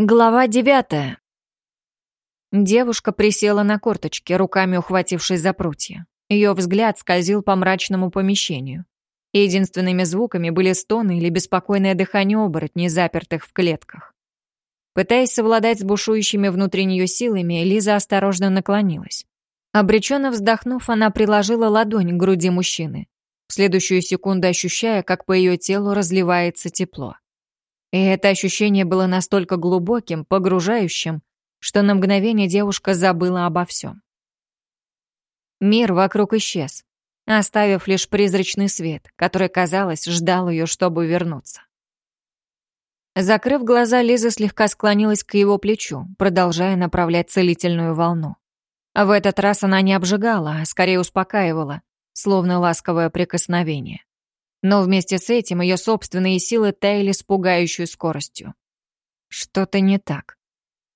Глава девятая. Девушка присела на корточки, руками ухватившись за прутья. Ее взгляд скользил по мрачному помещению. Единственными звуками были стоны или беспокойное дыхание оборотней, запертых в клетках. Пытаясь совладать с бушующими внутри нее силами, Лиза осторожно наклонилась. Обреченно вздохнув, она приложила ладонь к груди мужчины, в следующую секунду ощущая, как по ее телу разливается тепло. И это ощущение было настолько глубоким, погружающим, что на мгновение девушка забыла обо всем. Мир вокруг исчез, оставив лишь призрачный свет, который, казалось, ждал ее, чтобы вернуться. Закрыв глаза, Лиза слегка склонилась к его плечу, продолжая направлять целительную волну. В этот раз она не обжигала, а скорее успокаивала, словно ласковое прикосновение. Но вместе с этим ее собственные силы таяли с пугающей скоростью. Что-то не так.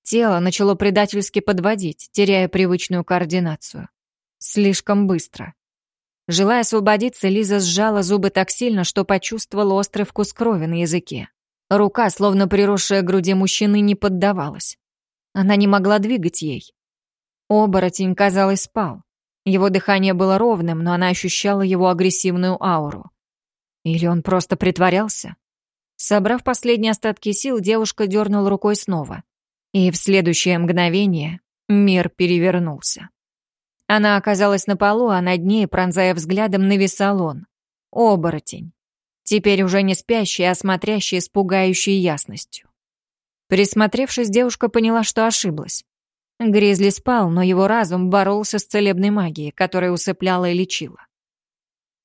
Тело начало предательски подводить, теряя привычную координацию. Слишком быстро. Желая освободиться, Лиза сжала зубы так сильно, что почувствовала острый вкус крови на языке. Рука, словно приросшая к груди мужчины, не поддавалась. Она не могла двигать ей. Оборотень, казалось, спал. Его дыхание было ровным, но она ощущала его агрессивную ауру. Или он просто притворялся? Собрав последние остатки сил, девушка дернула рукой снова. И в следующее мгновение мир перевернулся. Она оказалась на полу, а над ней, пронзая взглядом, нависал он. Оборотень. Теперь уже не спящий, а смотрящий с пугающей ясностью. Присмотревшись, девушка поняла, что ошиблась. Гризли спал, но его разум боролся с целебной магией, которая усыпляла и лечила.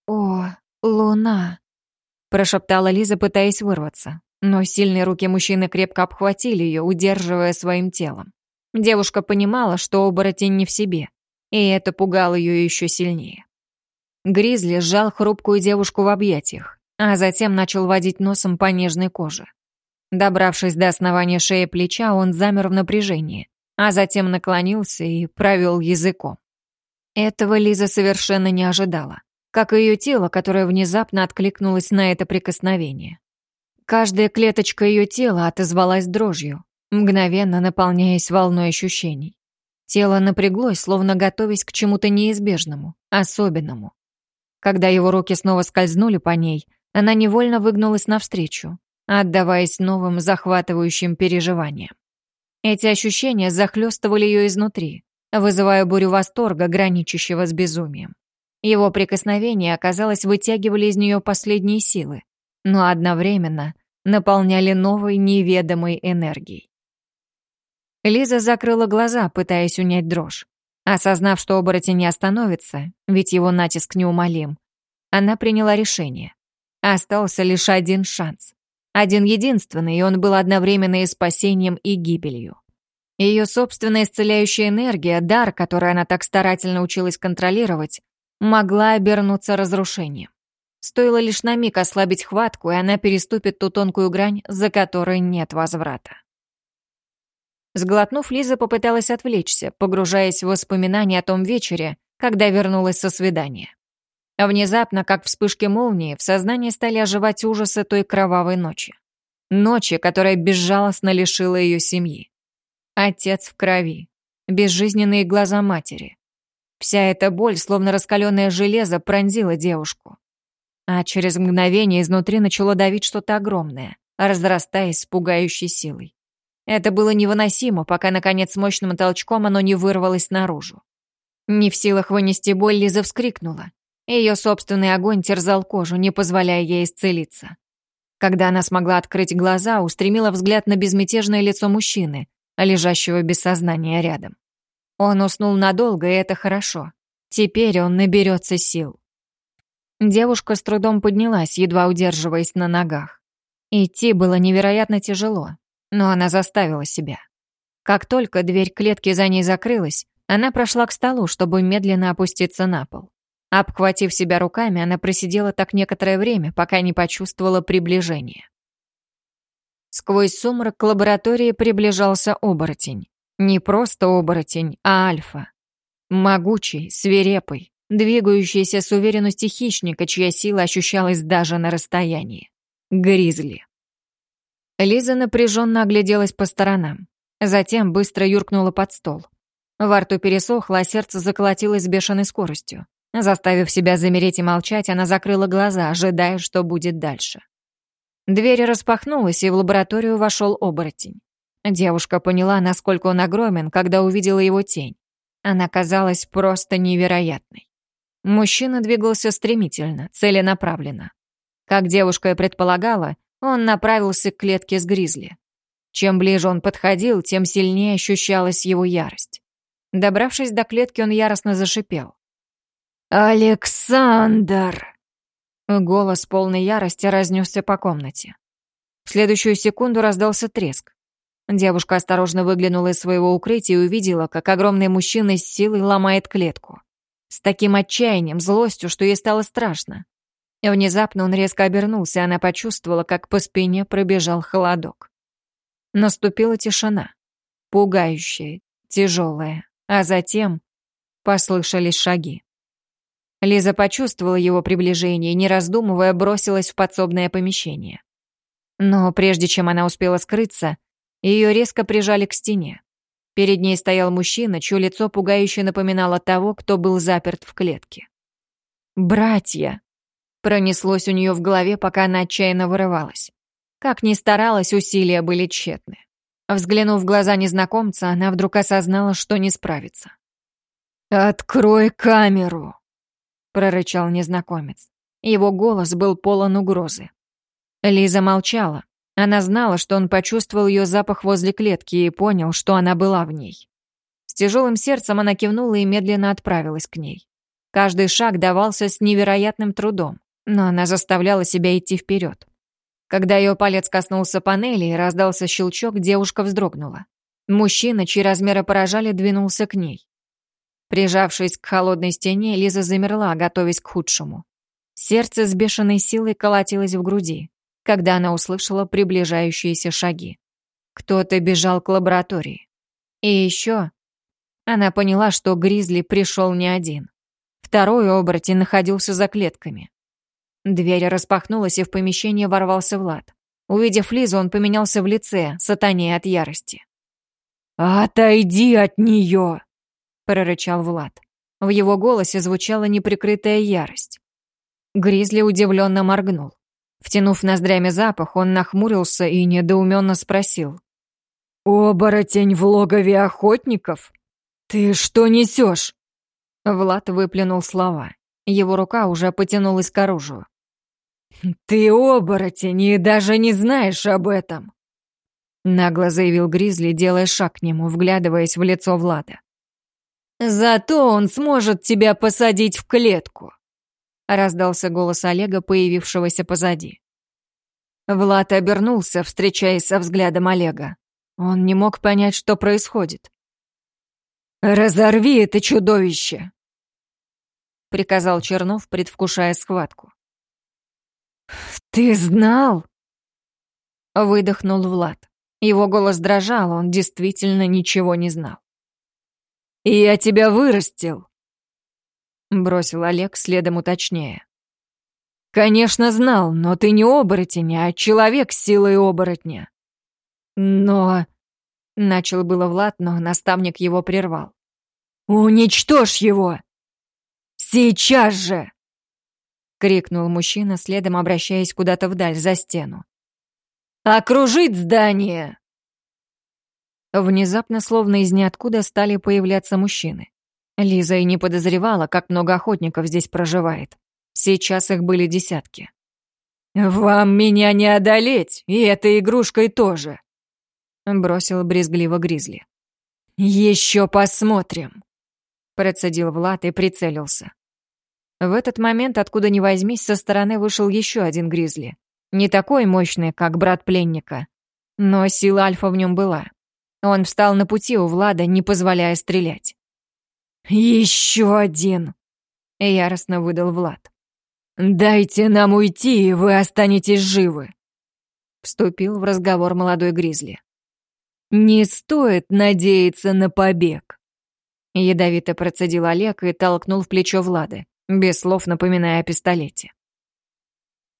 «О, луна!» Прошептала Лиза, пытаясь вырваться. Но сильные руки мужчины крепко обхватили ее, удерживая своим телом. Девушка понимала, что оборотень не в себе, и это пугало ее еще сильнее. Гризли сжал хрупкую девушку в объятиях, а затем начал водить носом по нежной коже. Добравшись до основания шеи плеча, он замер в напряжении, а затем наклонился и провел языком. Этого Лиза совершенно не ожидала как и ее тело, которое внезапно откликнулось на это прикосновение. Каждая клеточка ее тела отозвалась дрожью, мгновенно наполняясь волной ощущений. Тело напряглось, словно готовясь к чему-то неизбежному, особенному. Когда его руки снова скользнули по ней, она невольно выгнулась навстречу, отдаваясь новым захватывающим переживаниям. Эти ощущения захлестывали ее изнутри, вызывая бурю восторга, граничащего с безумием. Его прикосновения, оказалось, вытягивали из нее последние силы, но одновременно наполняли новой неведомой энергией. Лиза закрыла глаза, пытаясь унять дрожь. Осознав, что оборотень не остановится, ведь его натиск неумолим, она приняла решение. Остался лишь один шанс. Один единственный, и он был одновременно и спасением, и гибелью. Ее собственная исцеляющая энергия, дар, который она так старательно училась контролировать, могла обернуться разрушением. Стоило лишь на миг ослабить хватку, и она переступит ту тонкую грань, за которой нет возврата. Сглотнув, Лиза попыталась отвлечься, погружаясь в воспоминания о том вечере, когда вернулась со свидания. Внезапно, как вспышки молнии, в сознании стали оживать ужасы той кровавой ночи. Ночи, которая безжалостно лишила ее семьи. Отец в крови, безжизненные глаза матери, Вся эта боль, словно раскаленное железо, пронзила девушку. А через мгновение изнутри начало давить что-то огромное, разрастаясь с пугающей силой. Это было невыносимо, пока, наконец, мощным толчком оно не вырвалось наружу. Не в силах вынести боль, Лиза вскрикнула. Ее собственный огонь терзал кожу, не позволяя ей исцелиться. Когда она смогла открыть глаза, устремила взгляд на безмятежное лицо мужчины, лежащего без сознания рядом. Он уснул надолго, и это хорошо. Теперь он наберется сил. Девушка с трудом поднялась, едва удерживаясь на ногах. Идти было невероятно тяжело, но она заставила себя. Как только дверь клетки за ней закрылась, она прошла к столу, чтобы медленно опуститься на пол. Обхватив себя руками, она просидела так некоторое время, пока не почувствовала приближение. Сквозь сумрак к лаборатории приближался оборотень. Не просто оборотень, а альфа. Могучий, свирепый, двигающийся с уверенностью хищника, чья сила ощущалась даже на расстоянии. Гризли. Лиза напряженно огляделась по сторонам. Затем быстро юркнула под стол. Во рту пересохло, а сердце заколотилось с бешеной скоростью. Заставив себя замереть и молчать, она закрыла глаза, ожидая, что будет дальше. Дверь распахнулась, и в лабораторию вошел оборотень. Девушка поняла, насколько он огромен, когда увидела его тень. Она казалась просто невероятной. Мужчина двигался стремительно, целенаправленно. Как девушка и предполагала, он направился к клетке с гризли. Чем ближе он подходил, тем сильнее ощущалась его ярость. Добравшись до клетки, он яростно зашипел. «Александр!» Голос полной ярости разнесся по комнате. В следующую секунду раздался треск. Девушка осторожно выглянула из своего укрытия и увидела, как огромный мужчина с силой ломает клетку. С таким отчаянием, злостью, что ей стало страшно. Внезапно он резко обернулся, и она почувствовала, как по спине пробежал холодок. Наступила тишина. Пугающая, тяжелая. А затем послышались шаги. Лиза почувствовала его приближение и, не раздумывая, бросилась в подсобное помещение. Но прежде чем она успела скрыться, ее резко прижали к стене. Перед ней стоял мужчина, чье лицо пугающе напоминало того, кто был заперт в клетке. «Братья!» Пронеслось у нее в голове, пока она отчаянно вырывалась. Как ни старалась, усилия были тщетны. Взглянув в глаза незнакомца, она вдруг осознала, что не справится. «Открой камеру!» — прорычал незнакомец. Его голос был полон угрозы. Лиза молчала. Она знала, что он почувствовал ее запах возле клетки и понял, что она была в ней. С тяжелым сердцем она кивнула и медленно отправилась к ней. Каждый шаг давался с невероятным трудом, но она заставляла себя идти вперед. Когда ее палец коснулся панели и раздался щелчок, девушка вздрогнула. Мужчина, чьи размеры поражали, двинулся к ней. Прижавшись к холодной стене, Лиза замерла, готовясь к худшему. Сердце с бешеной силой колотилось в груди, когда она услышала приближающиеся шаги. Кто-то бежал к лаборатории. И еще она поняла, что Гризли пришел не один. Второй оборотень находился за клетками. Дверь распахнулась, и в помещение ворвался Влад. Увидев Лизу, он поменялся в лице, сатане от ярости. «Отойди от нее!» — прорычал Влад. В его голосе звучала неприкрытая ярость. Гризли удивленно моргнул. Втянув ноздрями запах, он нахмурился и недоуменно спросил. «Оборотень в логове охотников? Ты что несешь?» Влад выплюнул слова. Его рука уже потянулась к оружию. «Ты оборотень и даже не знаешь об этом!» Нагло заявил Гризли, делая шаг к нему, вглядываясь в лицо Влада. «Зато он сможет тебя посадить в клетку!» Раздался голос Олега, появившегося позади. Влад обернулся, встречаясь со взглядом Олега. Он не мог понять, что происходит. «Разорви это чудовище!» — приказал Чернов, предвкушая схватку. «Ты знал?» — выдохнул Влад. Его голос дрожал, он действительно ничего не знал. «Я тебя вырастил!» — бросил Олег, следом уточняя. «Конечно знал, но ты не оборотень, а человек с силой оборотня». «Но...» — начал было Влад, но наставник его прервал. «Уничтожь его!» «Сейчас же!» — крикнул мужчина, следом обращаясь куда-то вдаль, за стену. «Окружить здание!» Внезапно, словно из ниоткуда, стали появляться мужчины. Лиза и не подозревала, как много охотников здесь проживает. Сейчас их были десятки. «Вам меня не одолеть, и этой игрушкой тоже!» Бросил брезгливо Гризли. «Еще посмотрим!» Процедил Влад и прицелился. В этот момент, откуда ни возьмись, со стороны вышел еще один гризли. Не такой мощный, как брат пленника, но сила Альфа в нем была. Он встал на пути у Влада, не позволяя стрелять. «Еще один!» — яростно выдал Влад. «Дайте нам уйти, и вы останетесь живы!» Вступил в разговор молодой Гризли. «Не стоит надеяться на побег!» Ядовито процедил Олег и толкнул в плечо Влада без слов напоминая о пистолете.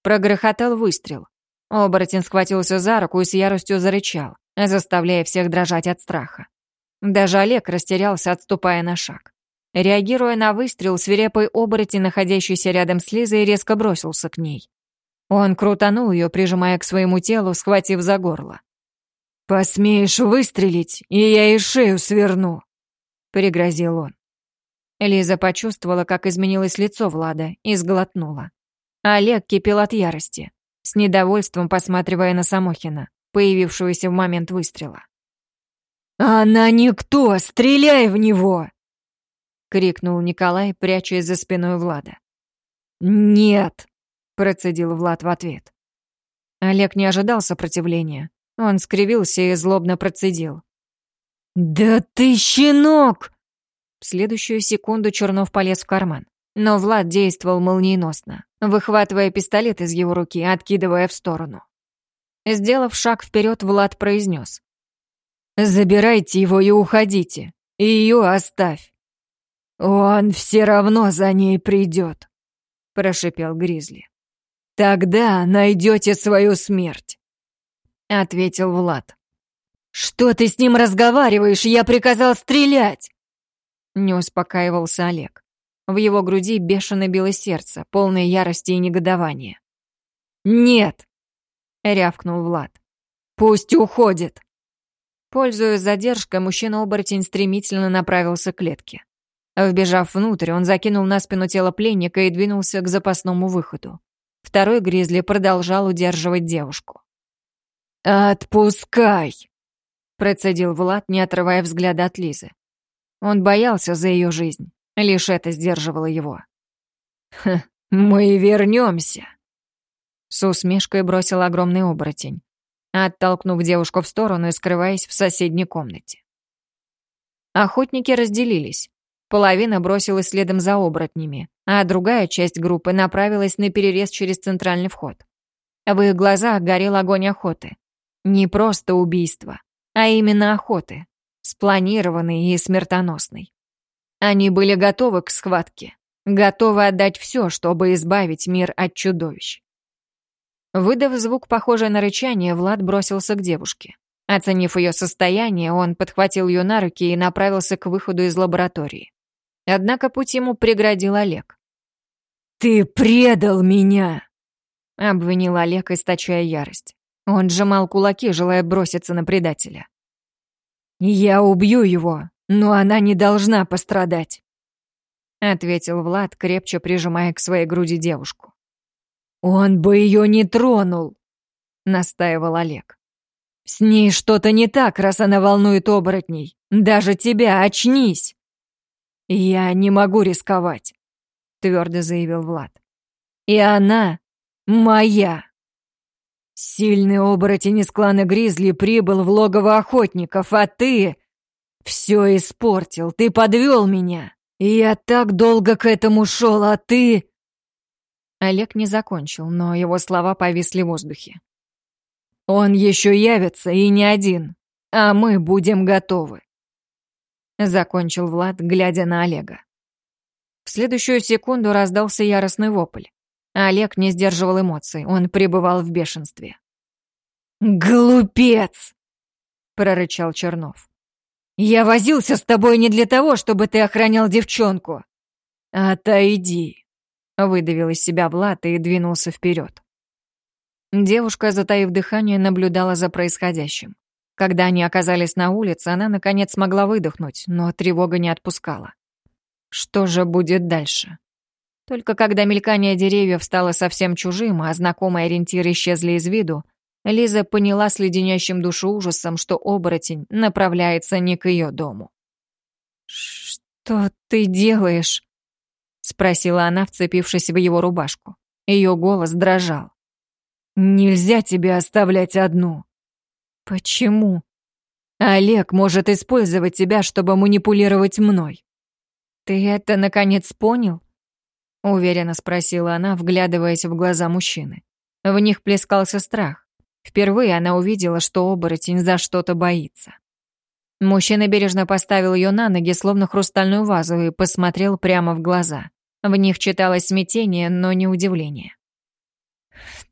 Прогрохотал выстрел. Оборотень схватился за руку и с яростью зарычал, заставляя всех дрожать от страха. Даже Олег растерялся, отступая на шаг. Реагируя на выстрел, свирепый оборотень, находящийся рядом с Лизой, резко бросился к ней. Он крутанул ее, прижимая к своему телу, схватив за горло. «Посмеешь выстрелить, и я ей шею сверну!» — пригрозил он. Лиза почувствовала, как изменилось лицо Влада, и сглотнула. Олег кипел от ярости, с недовольством посматривая на Самохина, появившегося в момент выстрела. «Она никто! Стреляй в него!» — крикнул Николай, прячась за спиной Влада. «Нет!» — процедил Влад в ответ. Олег не ожидал сопротивления. Он скривился и злобно процедил. «Да ты щенок!» В следующую секунду Чернов полез в карман. Но Влад действовал молниеносно, выхватывая пистолет из его руки, откидывая в сторону. Сделав шаг вперед, Влад произнес. «Забирайте его и уходите. И ее оставь». «Он все равно за ней придет», — прошипел Гризли. «Тогда найдете свою смерть», — ответил Влад. «Что ты с ним разговариваешь? Я приказал стрелять!» Не успокаивался Олег. В его груди бешено било сердце, полное ярости и негодования. «Нет!» — рявкнул Влад. «Пусть уходит!» Пользуясь задержкой, мужчина-оборотень стремительно направился к клетке. Вбежав внутрь, он закинул на спину тело пленника и двинулся к запасному выходу. Второй гризли продолжал удерживать девушку. «Отпускай!» — процедил Влад, не отрывая взгляда от Лизы. Он боялся за ее жизнь. Лишь это сдерживало его. «Ха, мы вернемся!» С усмешкой бросил огромный оборотень, оттолкнув девушку в сторону и скрываясь в соседней комнате. Охотники разделились. Половина бросилась следом за оборотнями, а другая часть группы направилась на перерез через центральный вход. В их глазах горел огонь охоты. Не просто убийство, а именно охоты, спланированной и смертоносной. Они были готовы к схватке, готовы отдать все, чтобы избавить мир от чудовищ. Выдав звук, похожий на рычание, Влад бросился к девушке. Оценив ее состояние, он подхватил ее на руки и направился к выходу из лаборатории. Однако путь ему преградил Олег. «Ты предал меня!» — обвинил Олег, источая ярость. Он сжимал кулаки, желая броситься на предателя. «Я убью его, но она не должна пострадать», — ответил Влад, крепче прижимая к своей груди девушку. «Он бы ее не тронул», — настаивал Олег. «С ней что-то не так, раз она волнует оборотней. Даже тебя, очнись!» «Я не могу рисковать», — твердо заявил Влад. «И она моя». Сильный оборотень из клана Гризли прибыл в логово охотников, а ты все испортил, ты подвел меня. Я так долго к этому шел, а ты...» Олег не закончил, но его слова повисли в воздухе. «Он еще явится, и не один, а мы будем готовы», — закончил Влад, глядя на Олега. В следующую секунду раздался яростный вопль. Олег не сдерживал эмоций, он пребывал в бешенстве. «Глупец!» — прорычал Чернов. Я возился с тобой не для того, чтобы ты охранял девчонку. Отойди, выдавил из себя Влад и двинулся вперед. Девушка, затаив дыхание, наблюдала за происходящим. Когда они оказались на улице, она наконец смогла выдохнуть, но тревога не отпускала. Что же будет дальше? Только когда мелькание деревьев стало совсем чужим, а знакомые ориентиры исчезли из виду, Лиза поняла с леденящим душу ужасом, что оборотень направляется не к ее дому. «Что ты делаешь?» — спросила она, вцепившись в его рубашку. Ее голос дрожал. «Нельзя тебя оставлять одну». «Почему?» «Олег может использовать тебя, чтобы манипулировать мной». «Ты это, наконец, понял?» — уверенно спросила она, вглядываясь в глаза мужчины. В них плескался страх. Впервые она увидела, что оборотень за что-то боится. Мужчина бережно поставил ее на ноги, словно хрустальную вазу, и посмотрел прямо в глаза. В них читалось смятение, но не удивление.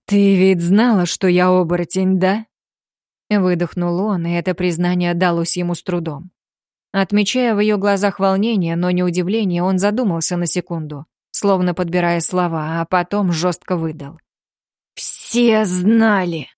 «Ты ведь знала, что я оборотень, да?» Выдохнул он, и это признание далось ему с трудом. Отмечая в ее глазах волнение, но не удивление, он задумался на секунду, словно подбирая слова, а потом жестко выдал. «Все знали!»